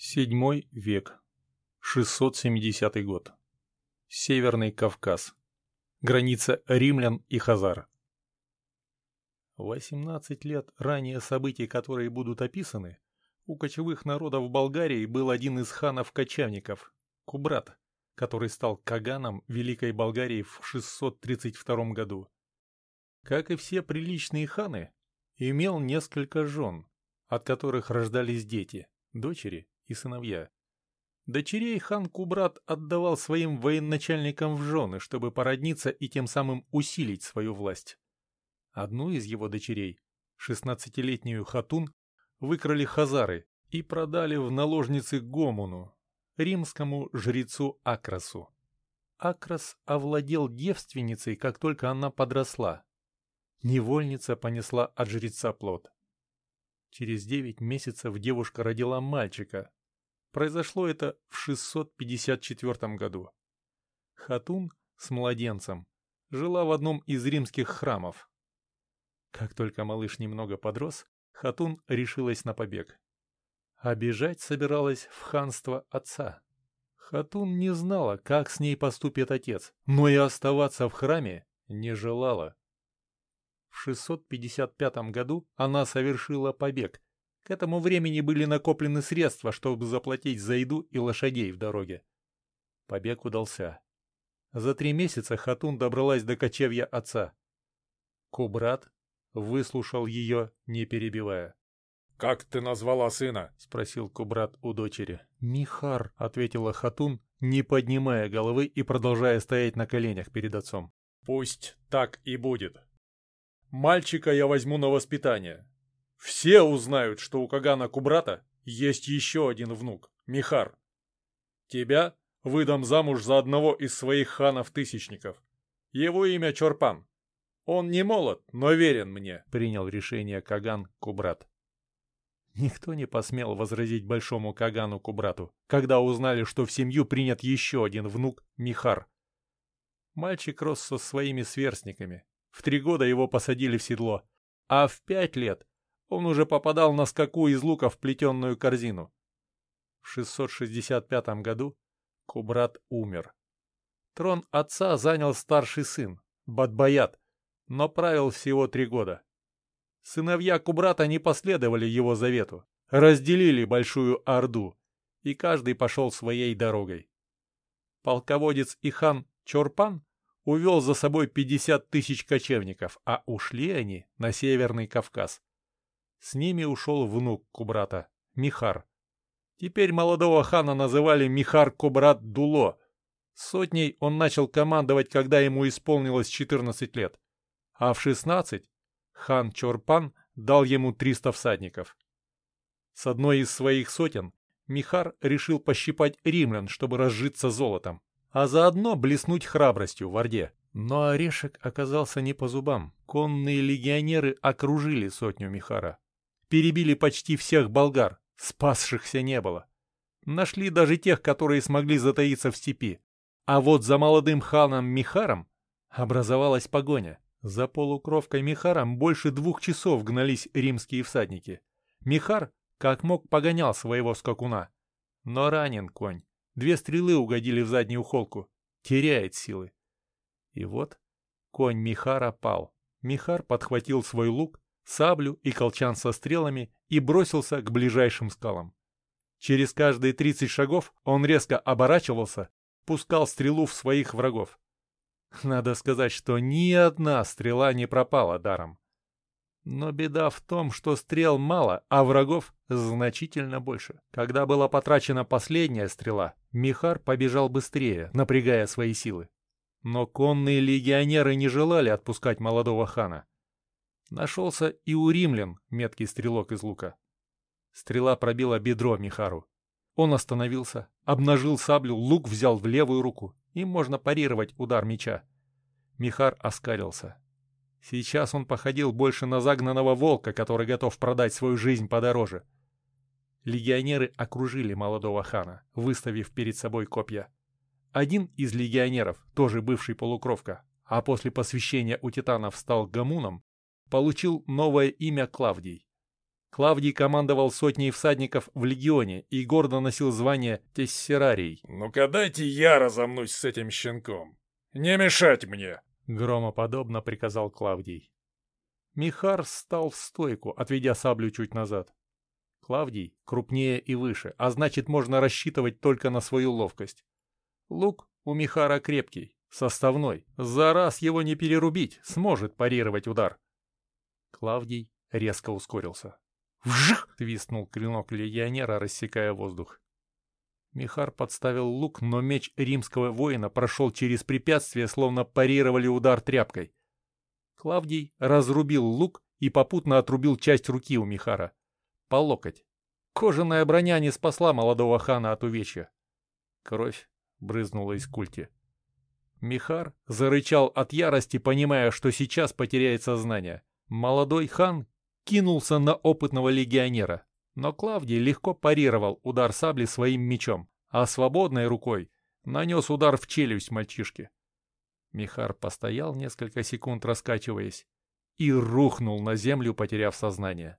Седьмой век. 670 год. Северный Кавказ. Граница римлян и хазар. 18 лет ранее событий, которые будут описаны, у кочевых народов Болгарии был один из ханов-кочевников – Кубрат, который стал Каганом Великой Болгарии в 632 году. Как и все приличные ханы, имел несколько жен, от которых рождались дети, дочери и сыновья. Дочерей хан Кубрат отдавал своим военачальникам в жены, чтобы породниться и тем самым усилить свою власть. Одну из его дочерей, шестнадцатилетнюю Хатун, выкрали хазары и продали в наложницы Гомуну, римскому жрецу Акрасу. Акрас овладел девственницей, как только она подросла. Невольница понесла от жреца плод. Через девять месяцев девушка родила мальчика, Произошло это в 654 году. Хатун с младенцем жила в одном из римских храмов. Как только малыш немного подрос, Хатун решилась на побег. Бежать собиралась в ханство отца. Хатун не знала, как с ней поступит отец, но и оставаться в храме не желала. В 655 году она совершила побег к этому времени были накоплены средства, чтобы заплатить за еду и лошадей в дороге. Побег удался. За три месяца Хатун добралась до кочевья отца. Кубрат выслушал ее, не перебивая. «Как ты назвала сына?» — спросил Кубрат у дочери. «Михар», — ответила Хатун, не поднимая головы и продолжая стоять на коленях перед отцом. «Пусть так и будет. Мальчика я возьму на воспитание. Все узнают, что у Кагана Кубрата есть еще один внук, Михар. Тебя выдам замуж за одного из своих ханов-тысячников. Его имя Чорпан. Он не молод, но верен мне», — принял решение Каган Кубрат. Никто не посмел возразить большому Кагану Кубрату, когда узнали, что в семью принят еще один внук Михар. Мальчик рос со своими сверстниками. В три года его посадили в седло, а в пять лет он уже попадал на скаку из лука в плетенную корзину. В 665 году Кубрат умер. Трон отца занял старший сын, Бадбаят, но правил всего три года. Сыновья Кубрата не последовали его завету, разделили Большую Орду, и каждый пошел своей дорогой. Полководец и хан Чорпан увел за собой 50 тысяч кочевников, а ушли они на Северный Кавказ. С ними ушел внук Кубрата, Михар. Теперь молодого хана называли Михар Кубрат Дуло. Сотней он начал командовать, когда ему исполнилось 14 лет. А в 16 хан Чорпан дал ему 300 всадников. С одной из своих сотен Михар решил пощипать римлян, чтобы разжиться золотом, а заодно блеснуть храбростью в Орде. Но орешек оказался не по зубам. Конные легионеры окружили сотню Михара перебили почти всех болгар, спасшихся не было. Нашли даже тех, которые смогли затаиться в степи. А вот за молодым ханом Михаром образовалась погоня. За полукровкой Михаром больше двух часов гнались римские всадники. Михар, как мог, погонял своего скакуна. Но ранен конь. Две стрелы угодили в заднюю холку. Теряет силы. И вот конь Михара пал. Михар подхватил свой лук саблю и колчан со стрелами и бросился к ближайшим скалам. Через каждые 30 шагов он резко оборачивался, пускал стрелу в своих врагов. Надо сказать, что ни одна стрела не пропала даром. Но беда в том, что стрел мало, а врагов значительно больше. Когда была потрачена последняя стрела, Михар побежал быстрее, напрягая свои силы. Но конные легионеры не желали отпускать молодого хана. Нашелся и у римлян меткий стрелок из лука. Стрела пробила бедро Михару. Он остановился, обнажил саблю, лук взял в левую руку. Им можно парировать удар меча. Михар оскалился. Сейчас он походил больше на загнанного волка, который готов продать свою жизнь подороже. Легионеры окружили молодого хана, выставив перед собой копья. Один из легионеров, тоже бывший полукровка, а после посвящения у титанов стал гамуном, получил новое имя Клавдий. Клавдий командовал сотней всадников в легионе и гордо носил звание тессерарий. «Ну-ка дайте я разомнусь с этим щенком. Не мешать мне!» Громоподобно приказал Клавдий. Михар стал в стойку, отведя саблю чуть назад. Клавдий крупнее и выше, а значит можно рассчитывать только на свою ловкость. Лук у Михара крепкий, составной. За раз его не перерубить, сможет парировать удар. Клавдий резко ускорился. «Вжих!» — свистнул клинок легионера, рассекая воздух. Михар подставил лук, но меч римского воина прошел через препятствие, словно парировали удар тряпкой. Клавдий разрубил лук и попутно отрубил часть руки у Михара. По локоть. Кожаная броня не спасла молодого хана от увечья. Кровь брызнула из культи. Михар зарычал от ярости, понимая, что сейчас потеряет сознание. Молодой хан кинулся на опытного легионера, но Клавдий легко парировал удар сабли своим мечом, а свободной рукой нанес удар в челюсть мальчишке. Михар постоял несколько секунд, раскачиваясь, и рухнул на землю, потеряв сознание.